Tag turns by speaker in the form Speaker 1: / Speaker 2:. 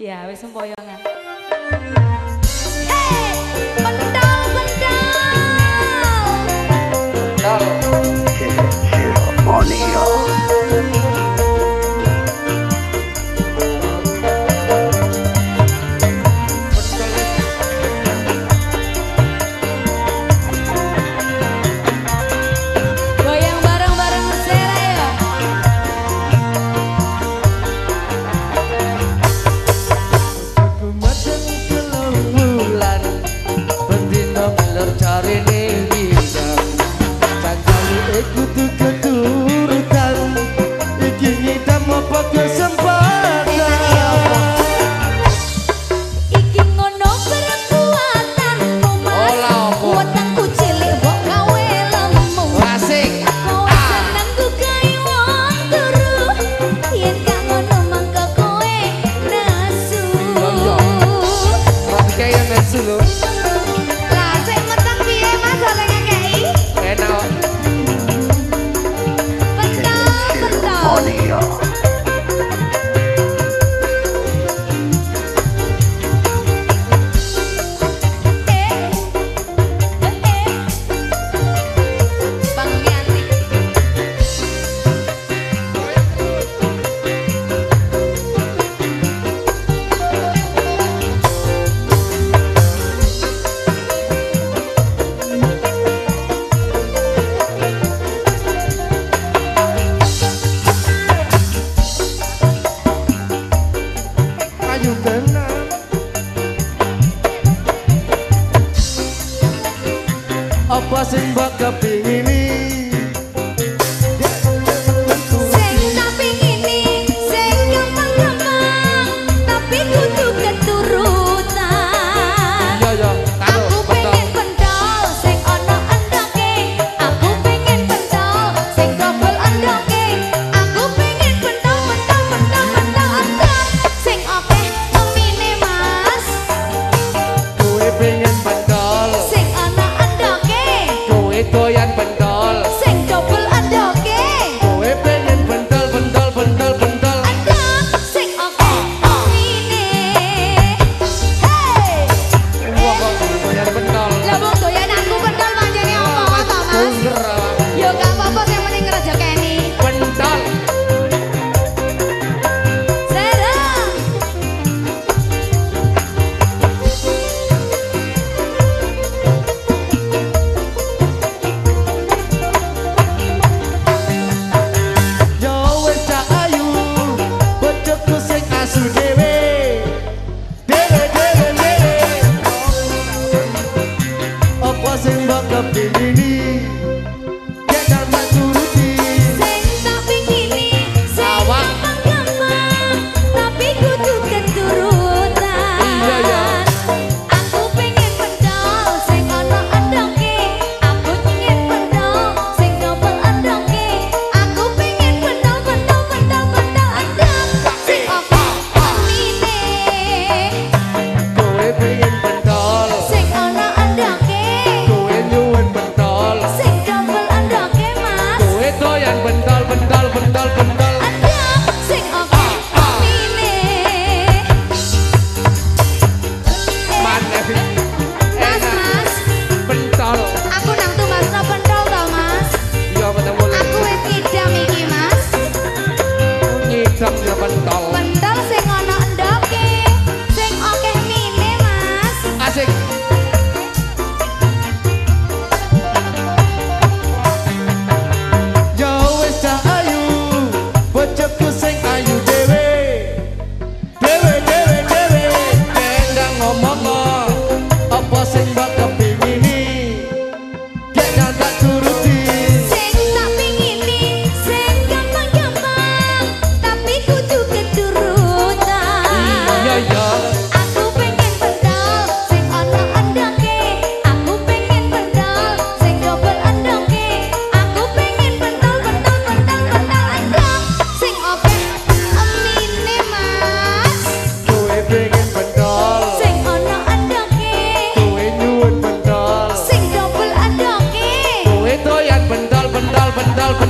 Speaker 1: Ya, wis sempoyongan.
Speaker 2: Take with the good apa sing mbok tal como